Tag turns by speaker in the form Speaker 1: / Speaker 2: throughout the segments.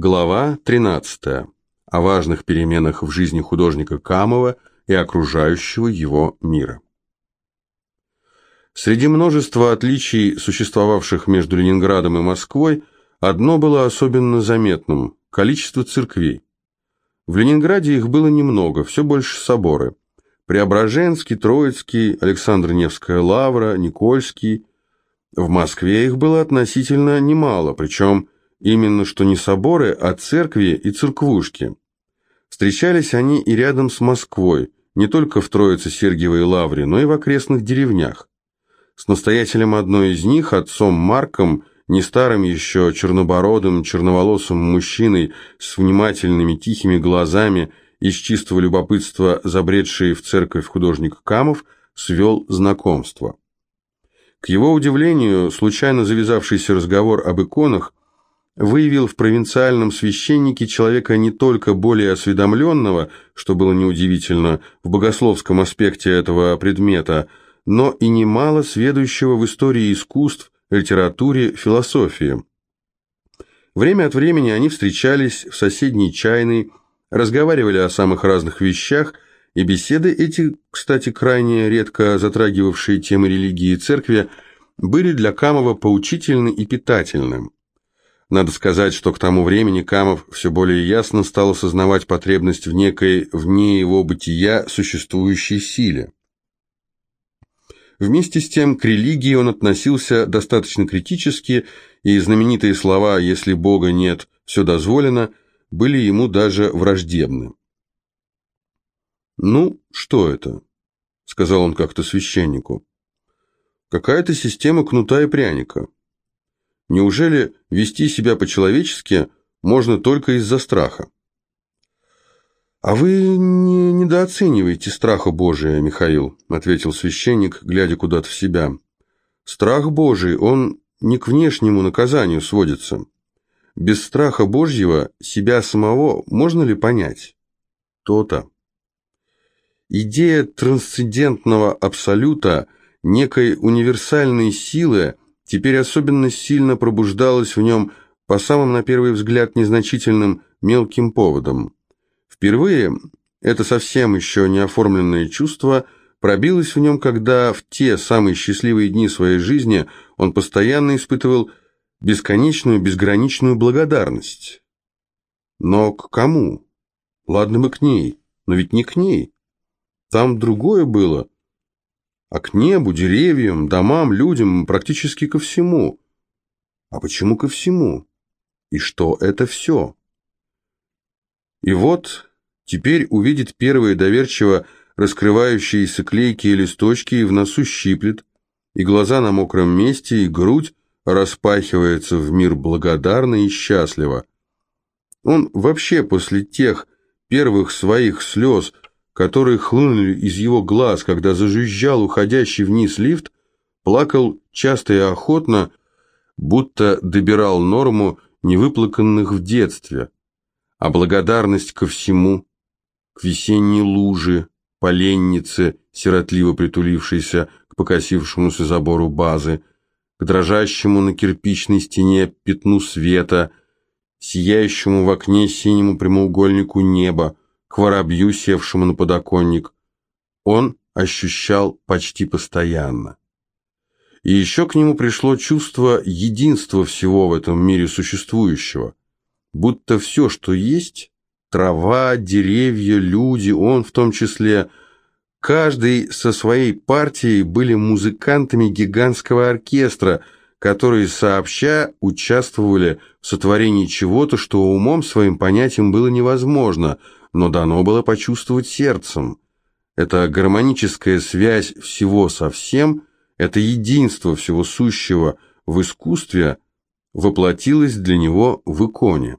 Speaker 1: Глава 13. О важных переменах в жизни художника Камова и окружающего его мира. Среди множества отличий, существовавших между Ленинградом и Москвой, одно было особенно заметным – количество церквей. В Ленинграде их было немного, все больше соборы. Преображенский, Троицкий, Александр-Невская лавра, Никольский. В Москве их было относительно немало, причем именно что не соборы, а церкви и церквушки. Встречались они и рядом с Москвой, не только в Троице-Сергиевой лавре, но и в окрестных деревнях. С настоятелем одной из них, отцом Марком, не старым еще чернобородым, черноволосым мужчиной с внимательными тихими глазами из чистого любопытства забредший в церковь художник Камов, свел знакомство. К его удивлению, случайно завязавшийся разговор об иконах выявил в провинциальном священнике человека не только более осведомленного, что было неудивительно в богословском аспекте этого предмета, но и немало сведущего в истории искусств, литературе, философии. Время от времени они встречались в соседней чайной, разговаривали о самых разных вещах, и беседы эти, кстати, крайне редко затрагивавшие темы религии и церкви, были для Камова поучительны и питательны. Надо сказать, что к тому времени Камов все более ясно стал осознавать потребность в некой, вне его бытия, существующей силе. Вместе с тем к религии он относился достаточно критически, и знаменитые слова «если Бога нет, все дозволено» были ему даже враждебны. «Ну, что это?» — сказал он как-то священнику. «Какая-то система кнута и пряника. Неужели вести себя по-человечески можно только из-за страха?» «А вы не недооцениваете страха Божия, Михаил», — ответил священник, глядя куда-то в себя. «Страх Божий, он не к внешнему наказанию сводится. Без страха Божьего себя самого можно ли понять? То-то». Идея трансцендентного абсолюта, некой универсальной силы, теперь особенно сильно пробуждалась в нем по самым, на первый взгляд, незначительным мелким поводам. Впервые это совсем еще не оформленное чувство пробилось в нем, когда в те самые счастливые дни своей жизни он постоянно испытывал бесконечную, безграничную благодарность. Но к кому? Ладно бы к ней, но ведь не к ней. Там другое было. А к небу, деревьям, домам, людям, практически ко всему. А почему ко всему? И что это все? И вот Теперь увидит первые доверчиво раскрывающиеся клейкие листочки и в носу щиплет, и глаза на мокром месте, и грудь распахивается в мир благодарно и счастливо. Он вообще после тех первых своих слез, которые хлынули из его глаз, когда зажужжал уходящий вниз лифт, плакал часто и охотно, будто добирал норму невыплаканных в детстве, а благодарность ко всему, к весенней луже, поленнице, сиротливо притулившейся к покосившемуся забору базы, к дрожащему на кирпичной стене пятну света, сияющему в окне синему прямоугольнику неба, к воробью, севшему на подоконник. Он ощущал почти постоянно. И еще к нему пришло чувство единства всего в этом мире существующего, будто все, что есть, Трава, деревья, люди, он в том числе. Каждый со своей партией были музыкантами гигантского оркестра, которые сообща участвовали в сотворении чего-то, что умом своим понятием было невозможно, но дано было почувствовать сердцем. Это гармоническая связь всего со всем, это единство всего сущего в искусстве воплотилось для него в иконе.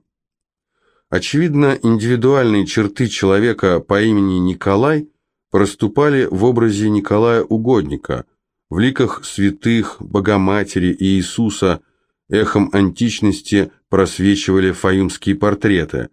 Speaker 1: Очевидно, индивидуальные черты человека по имени Николай проступали в образе Николая Угодника, в ликах святых, Богоматери и Иисуса, эхом античности просвечивали фаюмские портреты.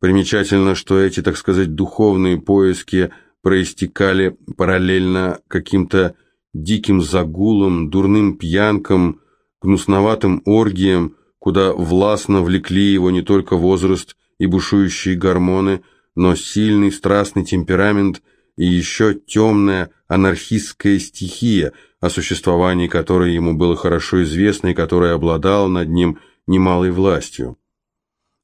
Speaker 1: Примечательно, что эти, так сказать, духовные поиски проистекали параллельно каким-то диким загулам, дурным пьянкам, гнусноватым оргиям, куда властно влекли его не только возраст и бушующие гормоны, но сильный страстный темперамент и еще темная анархистская стихия, о существовании которой ему было хорошо известно и которая обладала над ним немалой властью.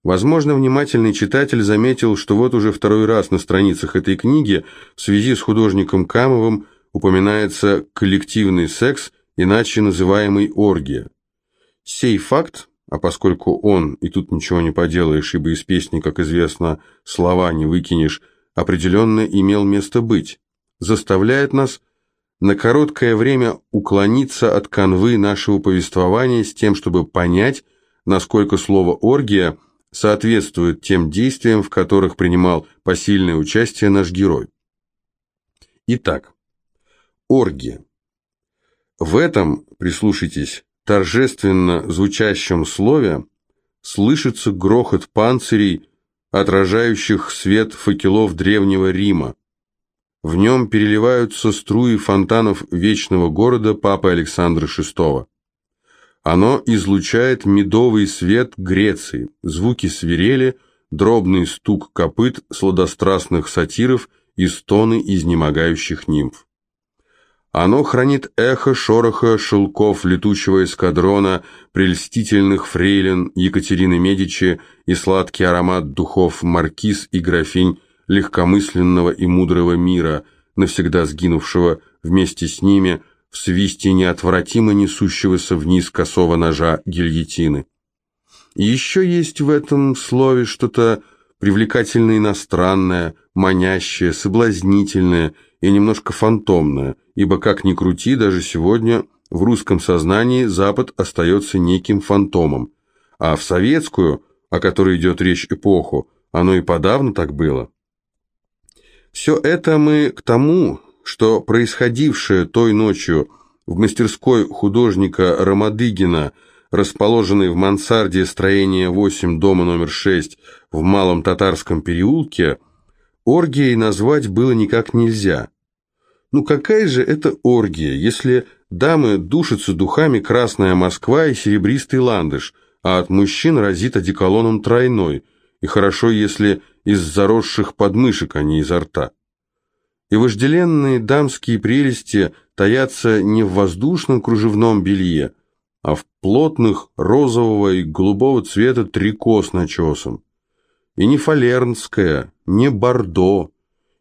Speaker 1: Возможно, внимательный читатель заметил, что вот уже второй раз на страницах этой книги в связи с художником Камовым упоминается коллективный секс, иначе называемый оргия. Сей факт, а поскольку он, и тут ничего не поделаешь, ибо из песни, как известно, слова не выкинешь, определенно имел место быть, заставляет нас на короткое время уклониться от канвы нашего повествования с тем, чтобы понять, насколько слово «оргия» соответствует тем действиям, в которых принимал посильное участие наш герой. Итак, оргия. В этом, прислушайтесь, торжественно звучащем слове слышится грохот панцирей, отражающих свет факелов древнего Рима. В нем переливаются струи фонтанов вечного города Папы Александра VI. Оно излучает медовый свет Греции, звуки свирели, дробный стук копыт сладострастных сатиров и стоны изнемогающих нимф. Оно хранит эхо шороха шелков летучего эскадрона, прельстительных фрейлин Екатерины Медичи и сладкий аромат духов маркиз и графинь легкомысленного и мудрого мира, навсегда сгинувшего вместе с ними в свисте неотвратимо несущегося вниз косого ножа гильотины. Еще есть в этом слове что-то привлекательно иностранное, манящее, соблазнительное – и немножко фантомная, ибо как ни крути, даже сегодня в русском сознании Запад остается неким фантомом, а в советскую, о которой идет речь эпоху, оно и подавно так было. Все это мы к тому, что происходившее той ночью в мастерской художника Ромадыгина, расположенной в мансарде строения 8 дома номер 6 в Малом Татарском переулке – Оргией назвать было никак нельзя. Ну какая же это оргия, если дамы душатся духами «Красная Москва» и «Серебристый ландыш», а от мужчин разит одеколоном тройной, и хорошо, если из заросших подмышек, а не изо рта. И вожделенные дамские прелести таятся не в воздушном кружевном белье, а в плотных розового и голубого цвета трико с начесом. И не фалернская, не бордо,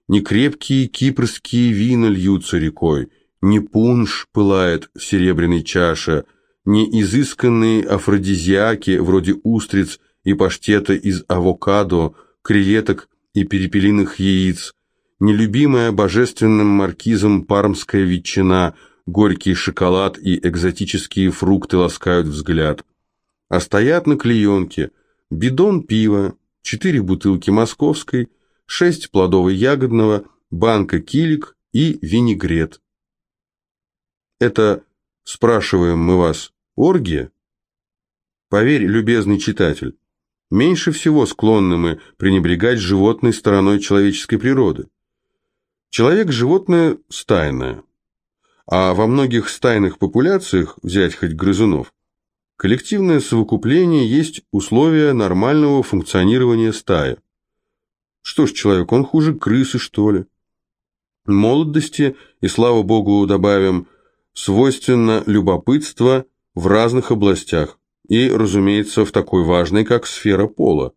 Speaker 1: не крепкие кипрские вина льются рекой, не пунш пылает в серебряной чаше, не изысканные афродизиаки вроде устриц и паштета из авокадо, креветок и перепелиных яиц, нелюбимая божественным маркизом пармская ветчина, горький шоколад и экзотические фрукты ласкают взгляд. А стоят на клеенке бидон пива, четыре бутылки московской, шесть плодово-ягодного, банка килик и винегрет. Это, спрашиваем мы вас, оргия? Поверь, любезный читатель, меньше всего склонны мы пренебрегать животной стороной человеческой природы. Человек – животное стайное, а во многих стайных популяциях, взять хоть грызунов, Коллективное совокупление есть условие нормального функционирования стаи. Что ж, человек, он хуже крысы, что ли? Молодости, и слава богу, добавим, свойственно любопытство в разных областях, и, разумеется, в такой важной, как сфера пола.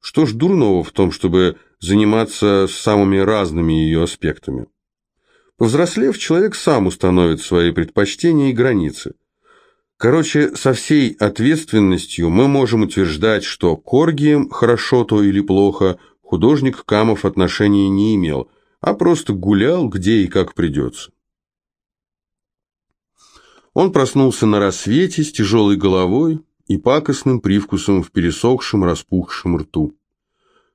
Speaker 1: Что ж дурного в том, чтобы заниматься самыми разными ее аспектами? Повзрослев, человек сам установит свои предпочтения и границы – Короче, со всей ответственностью мы можем утверждать, что к оргиям, хорошо то или плохо, художник Камов отношения не имел, а просто гулял где и как придется. Он проснулся на рассвете с тяжелой головой и пакостным привкусом в пересохшем, распухшем рту.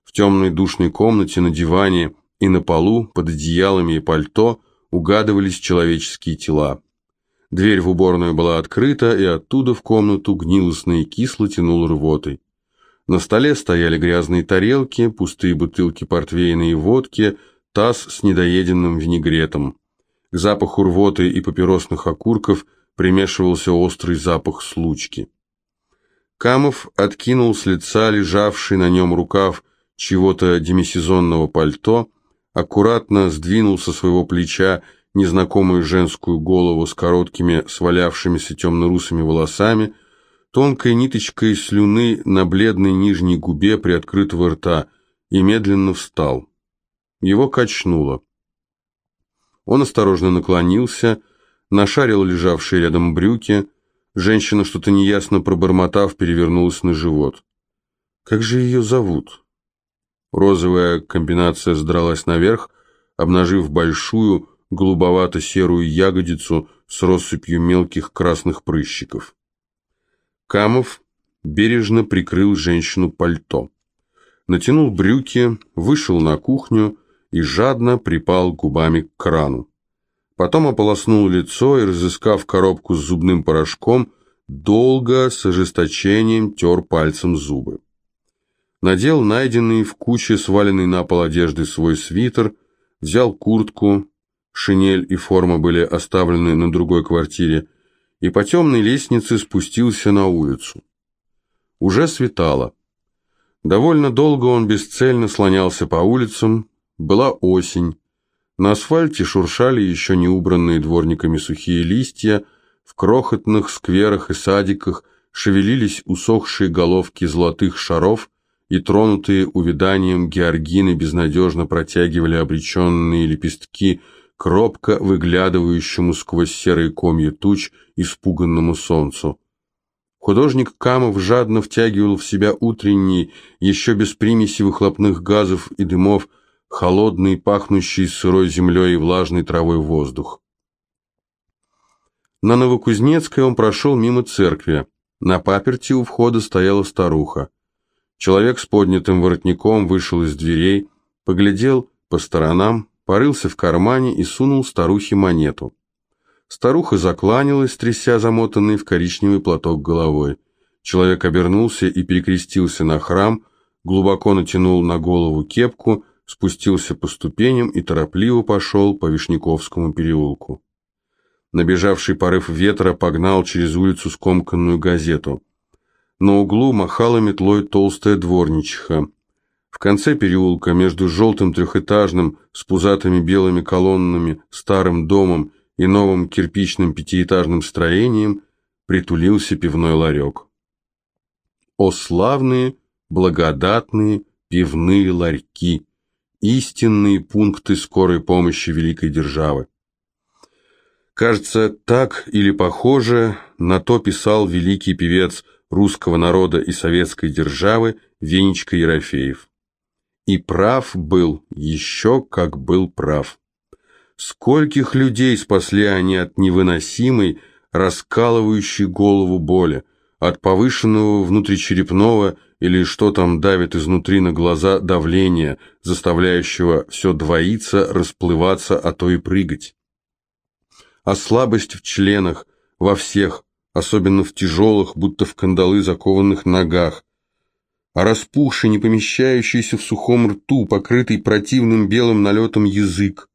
Speaker 1: В темной душной комнате на диване и на полу под одеялами и пальто угадывались человеческие тела. Дверь в уборную была открыта, и оттуда в комнату гнилостно и кисло тянул рвотой. На столе стояли грязные тарелки, пустые бутылки портвейна и водки, таз с недоеденным винегретом. К запаху рвоты и папиросных окурков примешивался острый запах случки. Камов откинул с лица лежавший на нем рукав чего-то демисезонного пальто, аккуратно сдвинул со своего плеча незнакомую женскую голову с короткими свалявшимися темно-русыми волосами, тонкой ниточкой слюны на бледной нижней губе приоткрытого рта и медленно встал. Его качнуло. Он осторожно наклонился, нашарил лежавшие рядом брюки, женщина, что-то неясно пробормотав, перевернулась на живот. «Как же ее зовут?» Розовая комбинация сдралась наверх, обнажив большую, голубовато-серую ягодицу с россыпью мелких красных прыщиков. Камов бережно прикрыл женщину пальто. Натянул брюки, вышел на кухню и жадно припал губами к крану. Потом ополоснул лицо и, разыскав коробку с зубным порошком, долго с ожесточением тер пальцем зубы. Надел найденный в куче сваленной на пол одежды свой свитер, взял куртку, шинель и форма были оставлены на другой квартире, и по темной лестнице спустился на улицу. Уже светало. Довольно долго он бесцельно слонялся по улицам, была осень, на асфальте шуршали еще не убранные дворниками сухие листья, в крохотных скверах и садиках шевелились усохшие головки золотых шаров, и тронутые увяданием георгины безнадежно протягивали обреченные лепестки к робко выглядывающему сквозь серые комья туч испуганному солнцу. Художник Камов жадно втягивал в себя утренний, еще без примеси выхлопных газов и дымов, холодный, пахнущий сырой землей и влажной травой воздух. На Новокузнецкой он прошел мимо церкви. На паперти у входа стояла старуха. Человек с поднятым воротником вышел из дверей, поглядел по сторонам, порылся в кармане и сунул старухе монету. Старуха закланялась, тряся замотанный в коричневый платок головой. Человек обернулся и перекрестился на храм, глубоко натянул на голову кепку, спустился по ступеням и торопливо пошел по Вишняковскому переулку. Набежавший порыв ветра погнал через улицу скомканную газету. На углу махала метлой толстая дворничиха. В конце переулка, между желтым трехэтажным с пузатыми белыми колоннами старым домом и новым кирпичным пятиэтажным строением, притулился пивной ларек. О славные, благодатные пивные ларьки, истинные пункты скорой помощи великой державы. Кажется, так или похоже на то писал великий певец русского народа и советской державы Венечка Ерофеев. И прав был, еще как был прав. Скольких людей спасли они от невыносимой, раскалывающей голову боли, от повышенного внутричерепного или что там давит изнутри на глаза давления, заставляющего все двоиться, расплываться, а то и прыгать. А слабость в членах, во всех, особенно в тяжелых, будто в кандалы закованных ногах, распухший, не помещающийся в сухом рту, покрытый противным белым налетом язык,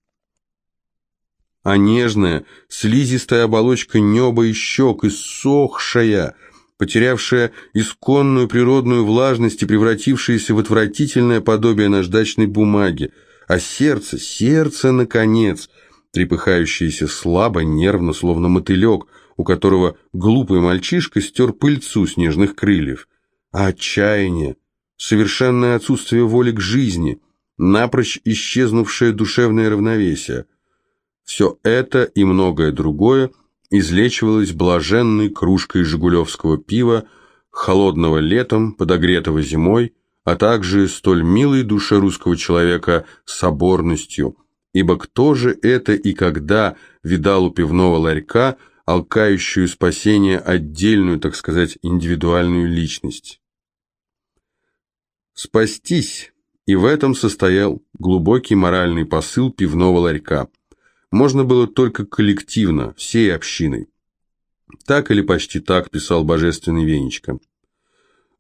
Speaker 1: а нежная, слизистая оболочка неба и щек, иссохшая, потерявшая исконную природную влажность и превратившаяся в отвратительное подобие наждачной бумаги, а сердце, сердце, наконец, трепыхающееся слабо, нервно, словно мотылек, у которого глупый мальчишка стер пыльцу снежных крыльев, а отчаяние, совершенное отсутствие воли к жизни, напрочь исчезнувшее душевное равновесие. Все это и многое другое излечивалось блаженной кружкой жигулевского пива, холодного летом, подогретого зимой, а также столь милой душе русского человека соборностью, ибо кто же это и когда видал у пивного ларька – алкающую спасение отдельную, так сказать, индивидуальную личность. Спастись, и в этом состоял глубокий моральный посыл пивного ларька. Можно было только коллективно, всей общиной. Так или почти так писал божественный Венечка.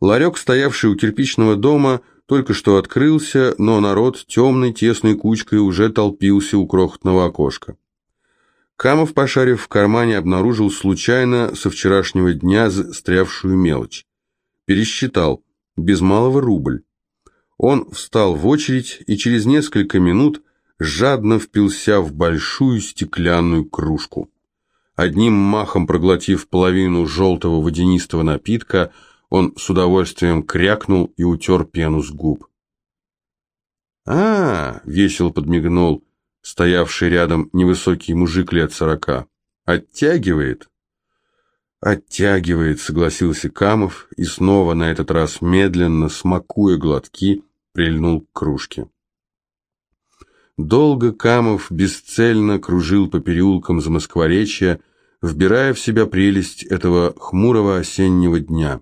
Speaker 1: Ларек, стоявший у кирпичного дома, только что открылся, но народ темной тесной кучкой уже толпился у крохотного окошка. Камов, пошарив в кармане, обнаружил случайно со вчерашнего дня застрявшую мелочь. пересчитал, без малого рубль. Он встал в очередь и через несколько минут жадно впился в большую стеклянную кружку. Одним махом проглотив половину желтого водянистого напитка, он с удовольствием крякнул и утер пену с губ. а, -а, весело подмигнул стоявший рядом невысокий мужик лет сорока. «Оттягивает?» «Оттягивает», — согласился Камов, и снова, на этот раз медленно, смакуя глотки, прильнул к кружке. Долго Камов бесцельно кружил по переулкам Замоскворечья, вбирая в себя прелесть этого хмурого осеннего дня.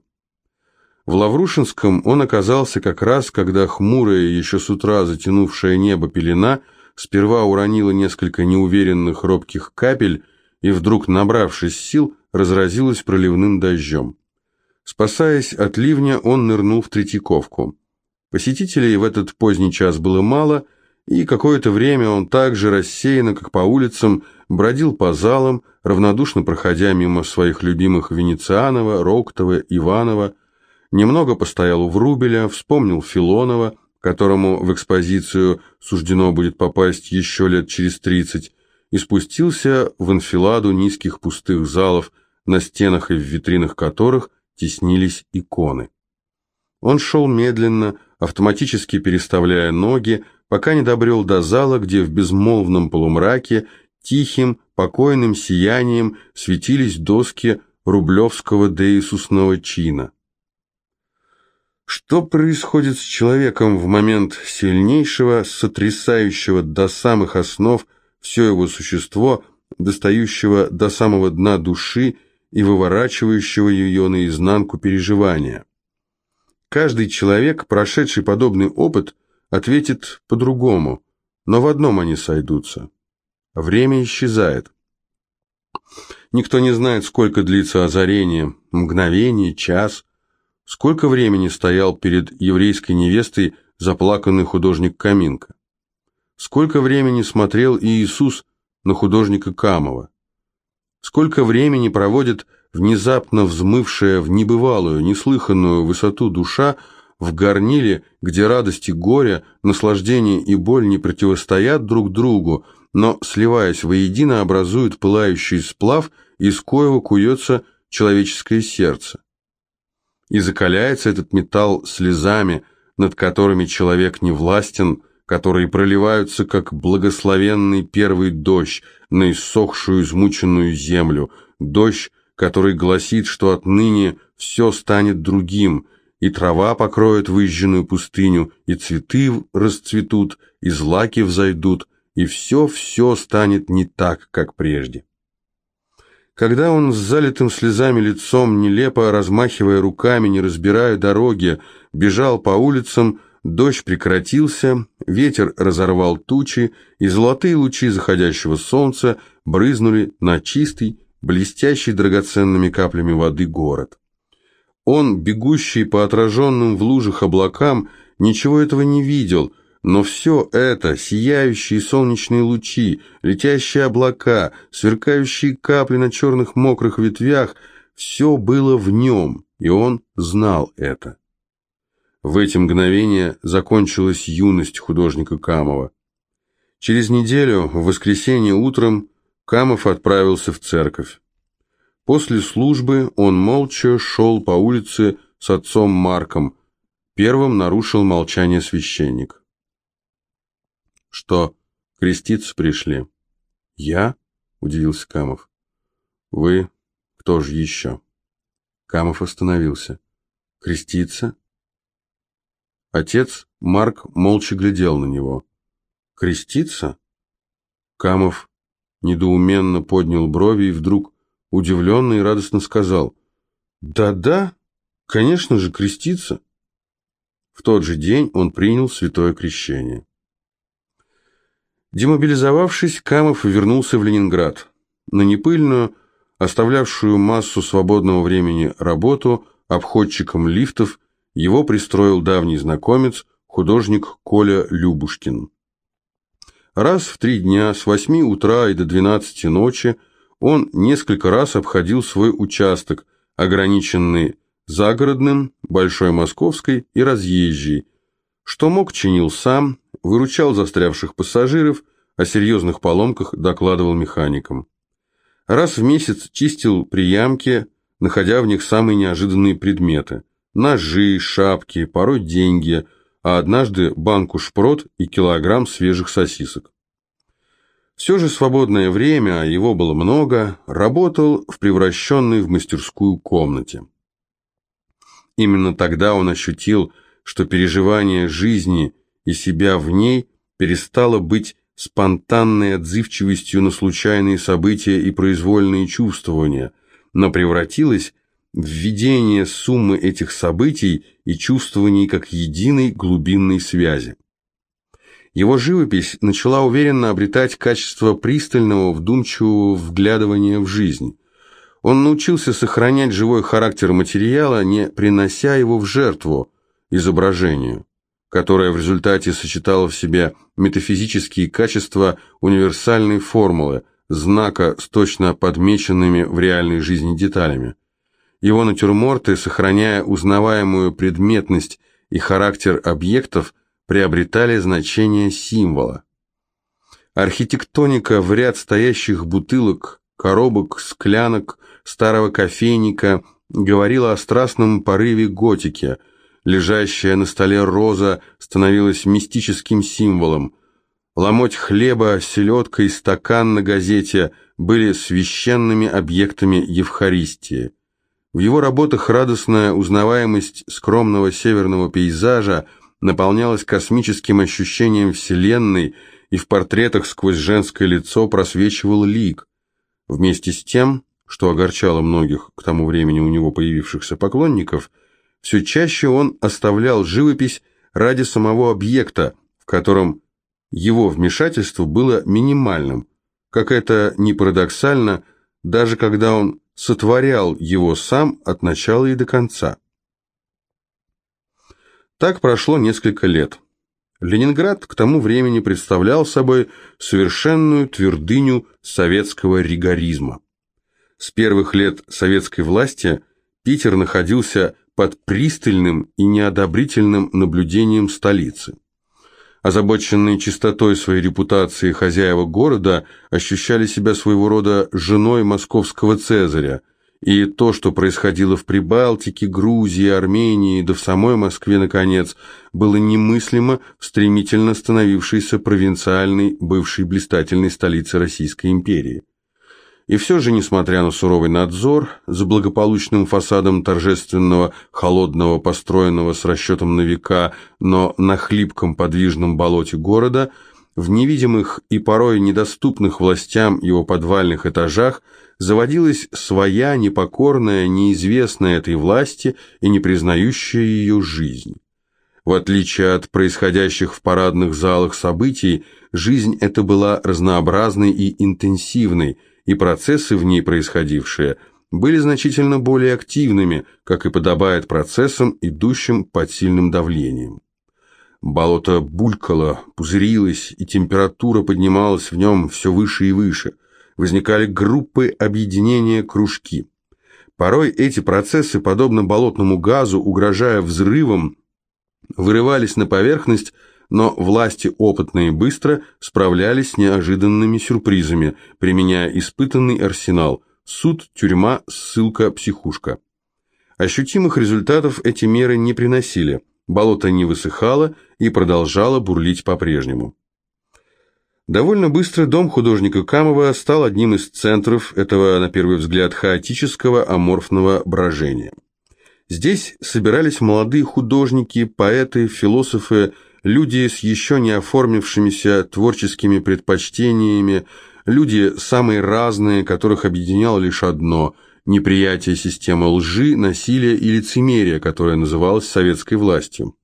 Speaker 1: В Лаврушинском он оказался как раз, когда хмурая, еще с утра затянувшая небо пелена сперва уронила несколько неуверенных робких капель и вдруг, набравшись сил, разразилась проливным дождем. Спасаясь от ливня, он нырнул в Третьяковку. Посетителей в этот поздний час было мало, и какое-то время он так же рассеянно, как по улицам, бродил по залам, равнодушно проходя мимо своих любимых Венецианова, Роктова, Иванова, немного постоял у Врубеля, вспомнил Филонова, которому в экспозицию суждено будет попасть еще лет через тридцать, и спустился в анфиладу низких пустых залов, на стенах и в витринах которых теснились иконы. Он шел медленно, автоматически переставляя ноги, пока не добрел до зала, где в безмолвном полумраке тихим, покойным сиянием светились доски рублевского деисусного чина. Что происходит с человеком в момент сильнейшего, сотрясающего до самых основ все его существо, достающего до самого дна души и выворачивающего ее наизнанку переживания? Каждый человек, прошедший подобный опыт, ответит по-другому, но в одном они сойдутся. Время исчезает. Никто не знает, сколько длится озарение, мгновение, час, сколько времени стоял перед еврейской невестой заплаканный художник Каминка, сколько времени смотрел Иисус на художника Камова, сколько времени проводит внезапно взмывшая в небывалую, неслыханную высоту душа в горниле, где радость и горе, наслаждение и боль не противостоят друг другу, но, сливаясь воедино, образуют пылающий сплав, из коего куется человеческое сердце. И закаляется этот металл слезами, над которыми человек не властен, которые проливаются, как благословенный первый дождь на иссохшую измученную землю, дождь, который гласит, что отныне все станет другим, и трава покроет выжженную пустыню, и цветы расцветут, и злаки взойдут, и все-все станет не так, как прежде. Когда он с залитым слезами лицом, нелепо размахивая руками, не разбирая дороги, бежал по улицам, дождь прекратился, ветер разорвал тучи, и золотые лучи заходящего солнца брызнули на чистый, блестящий драгоценными каплями воды город. Он, бегущий по отраженным в лужах облакам, ничего этого не видел, но все это, сияющие солнечные лучи, летящие облака, сверкающие капли на черных мокрых ветвях, все было в нем, и он знал это. В эти мгновения закончилась юность художника Камова. Через неделю, в воскресенье утром, Камов отправился в церковь. После службы он молча шел по улице с отцом Марком. Первым нарушил молчание священник. «Что, креститься пришли?» «Я?» – удивился Камов. «Вы? Кто же еще?» Камов остановился. «Креститься?» Отец Марк молча глядел на него. «Креститься?» Камов недоуменно поднял брови и вдруг, удивленно и радостно сказал, «Да-да, конечно же, креститься». В тот же день он принял святое крещение. Демобилизовавшись, Камов вернулся в Ленинград. На непыльную, оставлявшую массу свободного времени работу обходчиком лифтов, его пристроил давний знакомец, художник Коля Любушкин. Раз в три дня с восьми утра и до двенадцати ночи он несколько раз обходил свой участок, ограниченный загородным, большой московской и разъезжей. Что мог, чинил сам, выручал застрявших пассажиров, о серьезных поломках докладывал механикам. Раз в месяц чистил приямки, находя в них самые неожиданные предметы. Ножи, шапки, порой деньги, а однажды банку шпрот и килограмм свежих сосисок. Все же свободное время, а его было много, работал в превращенной в мастерскую комнате. Именно тогда он ощутил, что переживание жизни и себя в ней перестало быть спонтанной отзывчивостью на случайные события и произвольные чувствования, но превратилось в видение суммы этих событий и чувствований как единой глубинной связи. Его живопись начала уверенно обретать качество пристального, вдумчивого вглядывания в жизнь. Он научился сохранять живой характер материала, не принося его в жертву изображению, которое в результате сочетало в себе метафизические качества универсальной формулы, знака с точно подмеченными в реальной жизни деталями. Его натюрморты, сохраняя узнаваемую предметность и характер объектов, приобретали значение символа. Архитектоника в ряд стоящих бутылок, коробок, склянок, старого кофейника говорила о страстном порыве готики. Лежащая на столе роза становилась мистическим символом. Ломоть хлеба, селедка и стакан на газете были священными объектами Евхаристии. В его работах радостная узнаваемость скромного северного пейзажа наполнялась космическим ощущением Вселенной, и в портретах сквозь женское лицо просвечивал лик. Вместе с тем, что огорчало многих к тому времени у него появившихся поклонников, все чаще он оставлял живопись ради самого объекта, в котором его вмешательство было минимальным, как это ни парадоксально, даже когда он сотворял его сам от начала и до конца. Так прошло несколько лет. Ленинград к тому времени представлял собой совершенную твердыню советского ригоризма. С первых лет советской власти Питер находился под пристальным и неодобрительным наблюдением столицы. Озабоченные чистотой своей репутации хозяева города ощущали себя своего рода женой московского Цезаря – и то, что происходило в Прибалтике, Грузии, Армении, да в самой Москве, наконец, было немыслимо в стремительно становившейся провинциальной, бывшей блистательной столице Российской империи. И все же, несмотря на суровый надзор, за благополучным фасадом торжественного, холодного, построенного с расчетом на века, но на хлипком подвижном болоте города, в невидимых и порой недоступных властям его подвальных этажах – заводилась своя непокорная, неизвестная этой власти и не признающая ее жизнь. В отличие от происходящих в парадных залах событий, жизнь эта была разнообразной и интенсивной, и процессы в ней происходившие были значительно более активными, как и подобает процессам, идущим под сильным давлением. Болото булькало, пузырилось, и температура поднималась в нем все выше и выше – возникали группы, объединения, кружки. Порой эти процессы, подобно болотному газу, угрожая взрывом, вырывались на поверхность, но власти опытные быстро справлялись с неожиданными сюрпризами, применяя испытанный арсенал – суд, тюрьма, ссылка, психушка. Ощутимых результатов эти меры не приносили, болото не высыхало и продолжало бурлить по-прежнему. Довольно быстро дом художника Камова стал одним из центров этого, на первый взгляд, хаотического аморфного брожения. Здесь собирались молодые художники, поэты, философы, люди с еще не оформившимися творческими предпочтениями, люди самые разные, которых объединяло лишь одно – неприятие системы лжи, насилия и лицемерия, которая называлась советской властью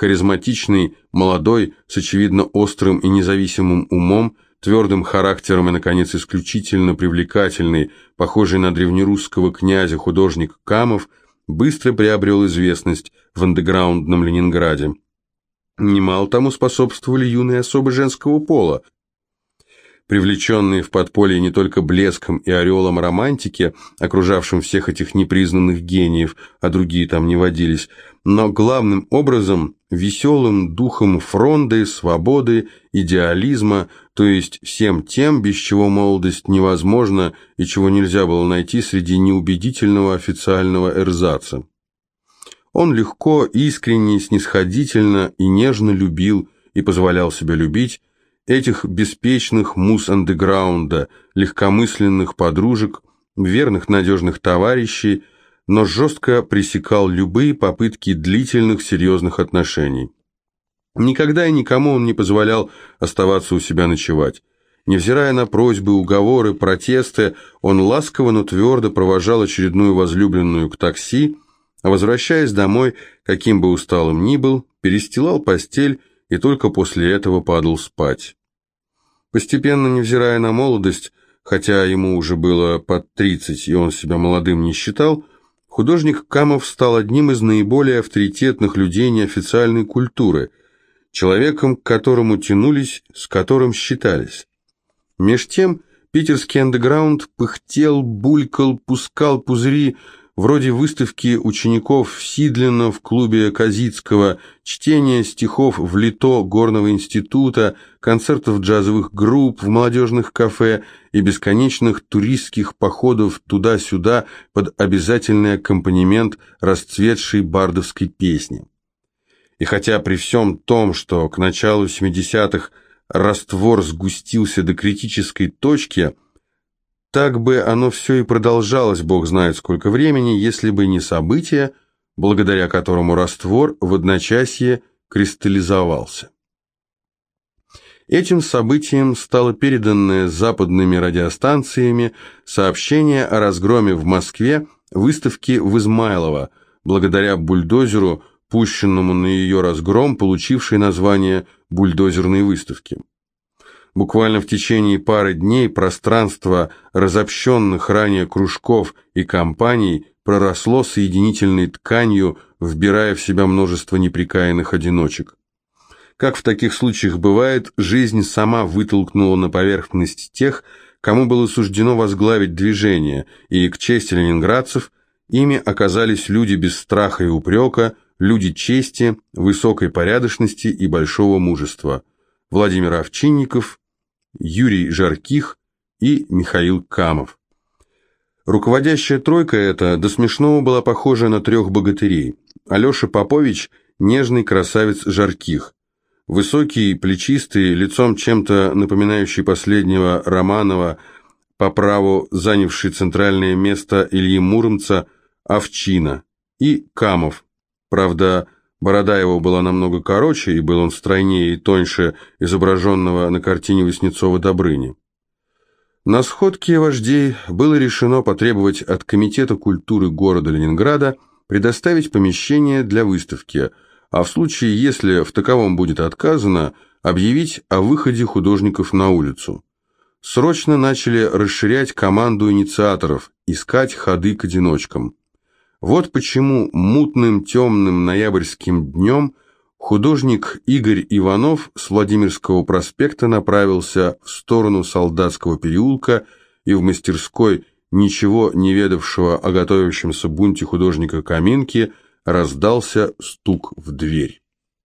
Speaker 1: харизматичный, молодой, с очевидно острым и независимым умом, твердым характером и, наконец, исключительно привлекательный, похожий на древнерусского князя художник Камов, быстро приобрел известность в андеграундном Ленинграде. Немало тому способствовали юные особы женского пола. привлеченные в подполье не только блеском и ореолом романтики, окружавшим всех этих непризнанных гениев, а другие там не водились, но главным образом веселым духом фронды, свободы, идеализма, то есть всем тем, без чего молодость невозможна и чего нельзя было найти среди неубедительного официального эрзаца. Он легко, искренне, снисходительно и нежно любил и позволял себя любить этих беспечных мус андеграунда, легкомысленных подружек, верных надежных товарищей, но жестко пресекал любые попытки длительных серьезных отношений. Никогда и никому он не позволял оставаться у себя ночевать. Невзирая на просьбы, уговоры, протесты, он ласково, но твердо провожал очередную возлюбленную к такси, возвращаясь домой, каким бы усталым ни был, перестилал постель и только после этого падал спать. Постепенно, невзирая на молодость, хотя ему уже было под 30 и он себя молодым не считал, Художник Камов стал одним из наиболее авторитетных людей неофициальной культуры, человеком, к которому тянулись, с которым считались. Меж тем, питерский андеграунд пыхтел, булькал, пускал пузыри, вроде выставки учеников Сидлина в клубе Казицкого, чтения стихов в Лито Горного института, концертов джазовых групп в молодежных кафе и бесконечных туристских походов туда-сюда под обязательный аккомпанемент расцветшей бардовской песни. И хотя при всем том, что к началу 70-х раствор сгустился до критической точки – так бы оно все и продолжалось, бог знает сколько времени, если бы не событие, благодаря которому раствор в одночасье кристаллизовался. Этим событием стало переданное западными радиостанциями сообщение о разгроме в Москве выставки в Измайлово, благодаря бульдозеру, пущенному на ее разгром, получившей название «бульдозерной выставки». Буквально в течение пары дней пространство разобщенных ранее кружков и компаний проросло соединительной тканью, вбирая в себя множество неприкаянных одиночек. Как в таких случаях бывает, жизнь сама вытолкнула на поверхность тех, кому было суждено возглавить движение, и к чести ленинградцев ими оказались люди без страха и упрека, люди чести, высокой порядочности и большого мужества. Владимир Овчинников, Юрий Жарких и Михаил Камов. Руководящая тройка эта до смешного была похожа на трех богатырей. Алеша Попович – нежный красавец Жарких. Высокий, плечистый, лицом чем-то напоминающий последнего Романова, по праву занявший центральное место Ильи Муромца, Овчина. И Камов. Правда, Борода его была намного короче, и был он стройнее и тоньше изображенного на картине Васнецова-Добрыни. На сходке вождей было решено потребовать от Комитета культуры города Ленинграда предоставить помещение для выставки, а в случае, если в таковом будет отказано, объявить о выходе художников на улицу. Срочно начали расширять команду инициаторов, искать ходы к одиночкам. Вот почему мутным темным ноябрьским днем художник Игорь Иванов с Владимирского проспекта направился в сторону Солдатского переулка и в мастерской ничего не ведавшего о готовящемся бунте художника Каминки раздался стук в дверь.